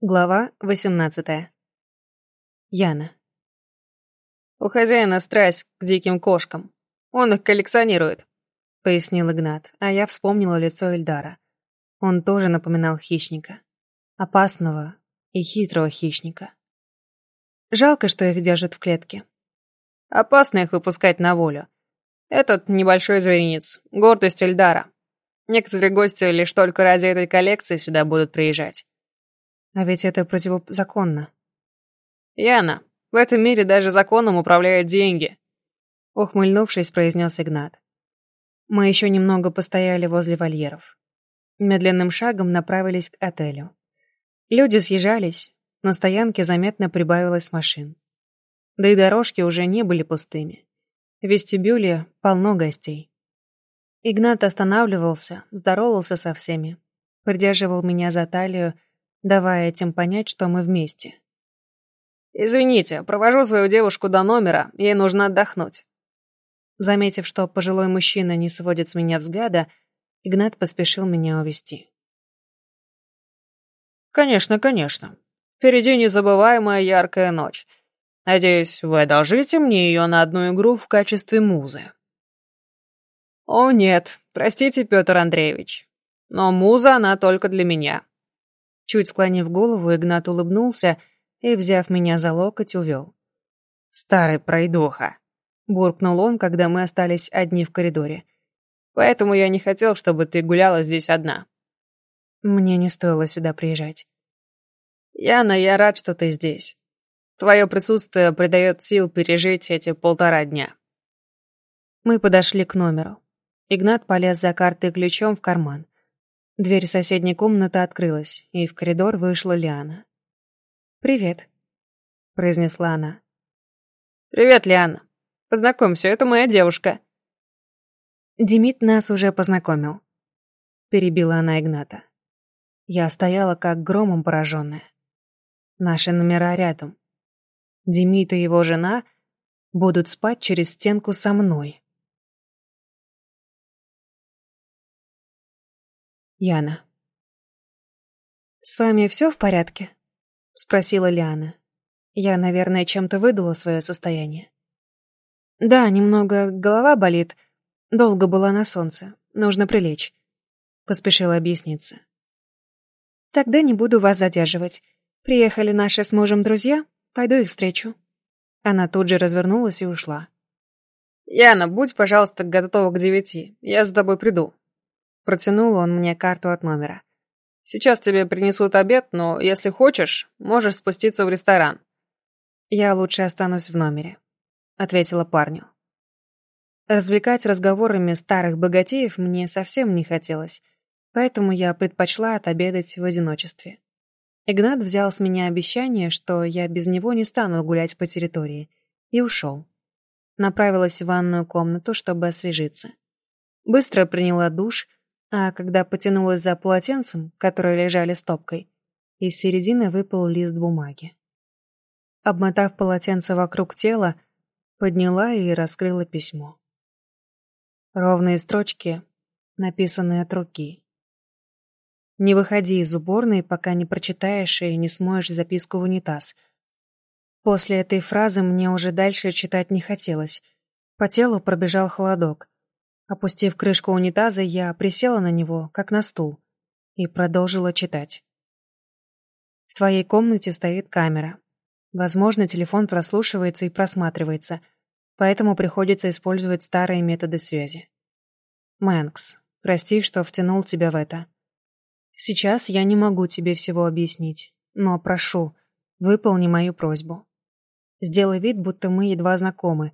Глава 18. Яна. «У хозяина страсть к диким кошкам. Он их коллекционирует», — пояснил Игнат, а я вспомнила лицо Эльдара. Он тоже напоминал хищника. Опасного и хитрого хищника. Жалко, что их держат в клетке. Опасно их выпускать на волю. Этот небольшой зверинец — гордость Эльдара. Некоторые гости лишь только ради этой коллекции сюда будут приезжать. А ведь это противозаконно. Яна, в этом мире даже законом управляют деньги. Ухмыльнувшись, произнес Игнат. Мы еще немного постояли возле вольеров. Медленным шагом направились к отелю. Люди съезжались, на стоянке заметно прибавилось машин. Да и дорожки уже не были пустыми. В вестибюле полно гостей. Игнат останавливался, здоровался со всеми, придерживал меня за талию давая этим понять, что мы вместе. «Извините, провожу свою девушку до номера, ей нужно отдохнуть». Заметив, что пожилой мужчина не сводит с меня взгляда, Игнат поспешил меня увести. «Конечно, конечно. Впереди незабываемая яркая ночь. Надеюсь, вы одолжите мне ее на одну игру в качестве музы». «О, нет, простите, Петр Андреевич, но муза она только для меня. Чуть склонив голову, Игнат улыбнулся и, взяв меня за локоть, увел. «Старый пройдоха», — буркнул он, когда мы остались одни в коридоре. «Поэтому я не хотел, чтобы ты гуляла здесь одна». Мне не стоило сюда приезжать. «Яна, я рад, что ты здесь. Твое присутствие придает сил пережить эти полтора дня». Мы подошли к номеру. Игнат полез за картой ключом в карман. Дверь соседней комнаты открылась, и в коридор вышла Лиана. «Привет», — произнесла она. «Привет, Лиана. Познакомься, это моя девушка». «Демид нас уже познакомил», — перебила она Игната. Я стояла как громом пораженная. Наши номера рядом. Демид и его жена будут спать через стенку со мной. Яна. «С вами все в порядке?» — спросила Лиана. Я, наверное, чем-то выдала свое состояние. «Да, немного голова болит. Долго была на солнце. Нужно прилечь», — поспешила объясниться. «Тогда не буду вас задерживать. Приехали наши с мужем друзья, пойду их встречу». Она тут же развернулась и ушла. «Яна, будь, пожалуйста, готова к девяти. Я за тобой приду», Протянул он мне карту от номера. «Сейчас тебе принесут обед, но если хочешь, можешь спуститься в ресторан». «Я лучше останусь в номере», — ответила парню. Развлекать разговорами старых богатеев мне совсем не хотелось, поэтому я предпочла отобедать в одиночестве. Игнат взял с меня обещание, что я без него не стану гулять по территории, и ушел. Направилась в ванную комнату, чтобы освежиться. Быстро приняла душ, а когда потянулась за полотенцем, которые лежали стопкой, из середины выпал лист бумаги. Обмотав полотенце вокруг тела, подняла и раскрыла письмо. Ровные строчки, написанные от руки. Не выходи из уборной, пока не прочитаешь и не смоешь записку в унитаз. После этой фразы мне уже дальше читать не хотелось. По телу пробежал холодок. Опустив крышку унитаза, я присела на него, как на стул, и продолжила читать. В твоей комнате стоит камера. Возможно, телефон прослушивается и просматривается, поэтому приходится использовать старые методы связи. Мэнкс, прости, что втянул тебя в это. Сейчас я не могу тебе всего объяснить, но прошу, выполни мою просьбу. Сделай вид, будто мы едва знакомы.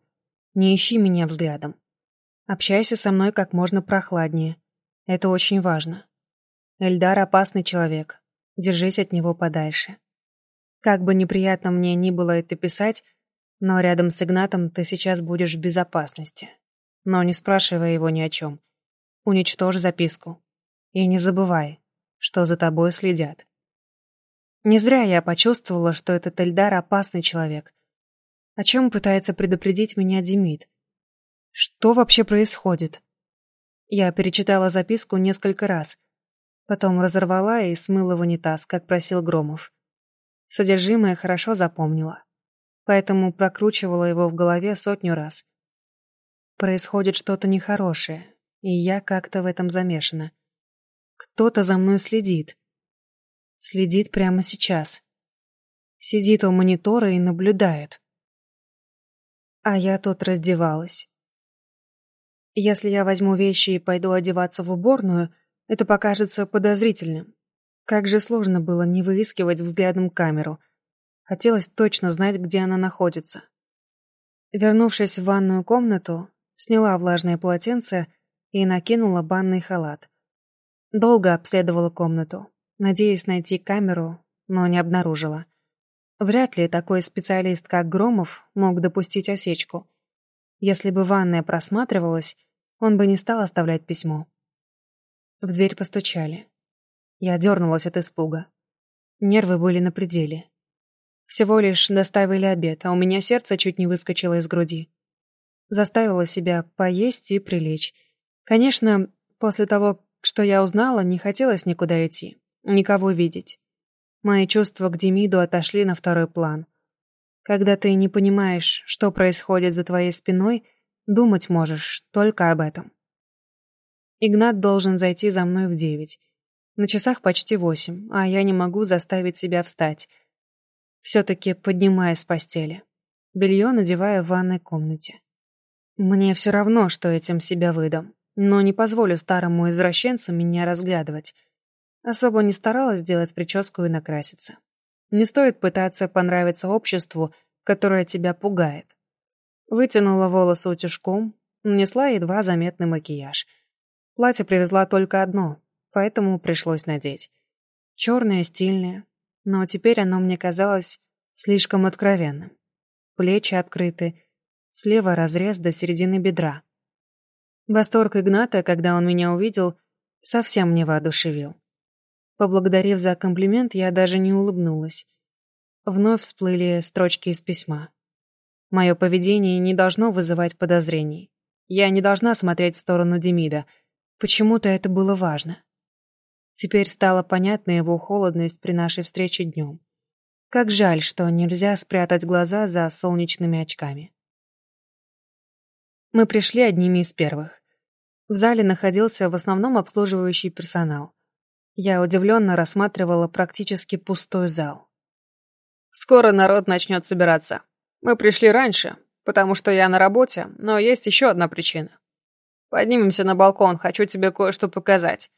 Не ищи меня взглядом. Общайся со мной как можно прохладнее. Это очень важно. Эльдар опасный человек. Держись от него подальше. Как бы неприятно мне ни было это писать, но рядом с Игнатом ты сейчас будешь в безопасности. Но не спрашивай его ни о чем. Уничтожь записку. И не забывай, что за тобой следят. Не зря я почувствовала, что этот Эльдар опасный человек. О чем пытается предупредить меня Демид? Что вообще происходит? Я перечитала записку несколько раз. Потом разорвала и смыла в унитаз, как просил Громов. Содержимое хорошо запомнила. Поэтому прокручивала его в голове сотню раз. Происходит что-то нехорошее, и я как-то в этом замешана. Кто-то за мной следит. Следит прямо сейчас. Сидит у монитора и наблюдает. А я тут раздевалась. Если я возьму вещи и пойду одеваться в уборную, это покажется подозрительным. Как же сложно было не выискивать взглядом камеру. Хотелось точно знать, где она находится. Вернувшись в ванную комнату, сняла влажное полотенце и накинула банный халат. Долго обследовала комнату, надеясь найти камеру, но не обнаружила. Вряд ли такой специалист, как Громов, мог допустить осечку. Если бы ванная просматривалась, он бы не стал оставлять письмо. В дверь постучали. Я дернулась от испуга. Нервы были на пределе. Всего лишь доставили обед, а у меня сердце чуть не выскочило из груди. Заставила себя поесть и прилечь. Конечно, после того, что я узнала, не хотелось никуда идти, никого видеть. Мои чувства к Демиду отошли на второй план. Когда ты не понимаешь, что происходит за твоей спиной, думать можешь только об этом. Игнат должен зайти за мной в девять. На часах почти восемь, а я не могу заставить себя встать. Все-таки поднимаюсь с постели. Белье надеваю в ванной комнате. Мне все равно, что этим себя выдам, но не позволю старому извращенцу меня разглядывать. Особо не старалась сделать прическу и накраситься. Не стоит пытаться понравиться обществу, которое тебя пугает. Вытянула волосы утюжком, нанесла едва заметный макияж. Платье привезла только одно, поэтому пришлось надеть. Черное, стильное, но теперь оно мне казалось слишком откровенным. Плечи открыты, слева разрез до середины бедра. Восторг Игната, когда он меня увидел, совсем не воодушевил. Поблагодарив за комплимент, я даже не улыбнулась. Вновь всплыли строчки из письма. Мое поведение не должно вызывать подозрений. Я не должна смотреть в сторону Демида. Почему-то это было важно. Теперь стала понятна его холодность при нашей встрече днем. Как жаль, что нельзя спрятать глаза за солнечными очками. Мы пришли одними из первых. В зале находился в основном обслуживающий персонал. Я удивленно рассматривала практически пустой зал. «Скоро народ начнет собираться. Мы пришли раньше, потому что я на работе, но есть еще одна причина. Поднимемся на балкон, хочу тебе кое-что показать.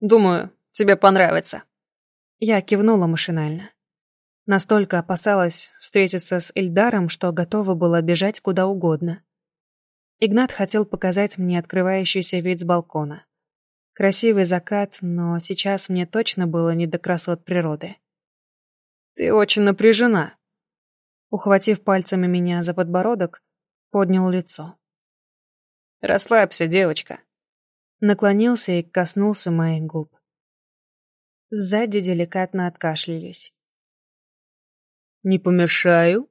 Думаю, тебе понравится». Я кивнула машинально. Настолько опасалась встретиться с Эльдаром, что готова была бежать куда угодно. Игнат хотел показать мне открывающийся вид с балкона. Красивый закат, но сейчас мне точно было не до красот природы. «Ты очень напряжена», ухватив пальцами меня за подбородок, поднял лицо. «Расслабься, девочка». Наклонился и коснулся моих губ. Сзади деликатно откашлялись. «Не помешаю?»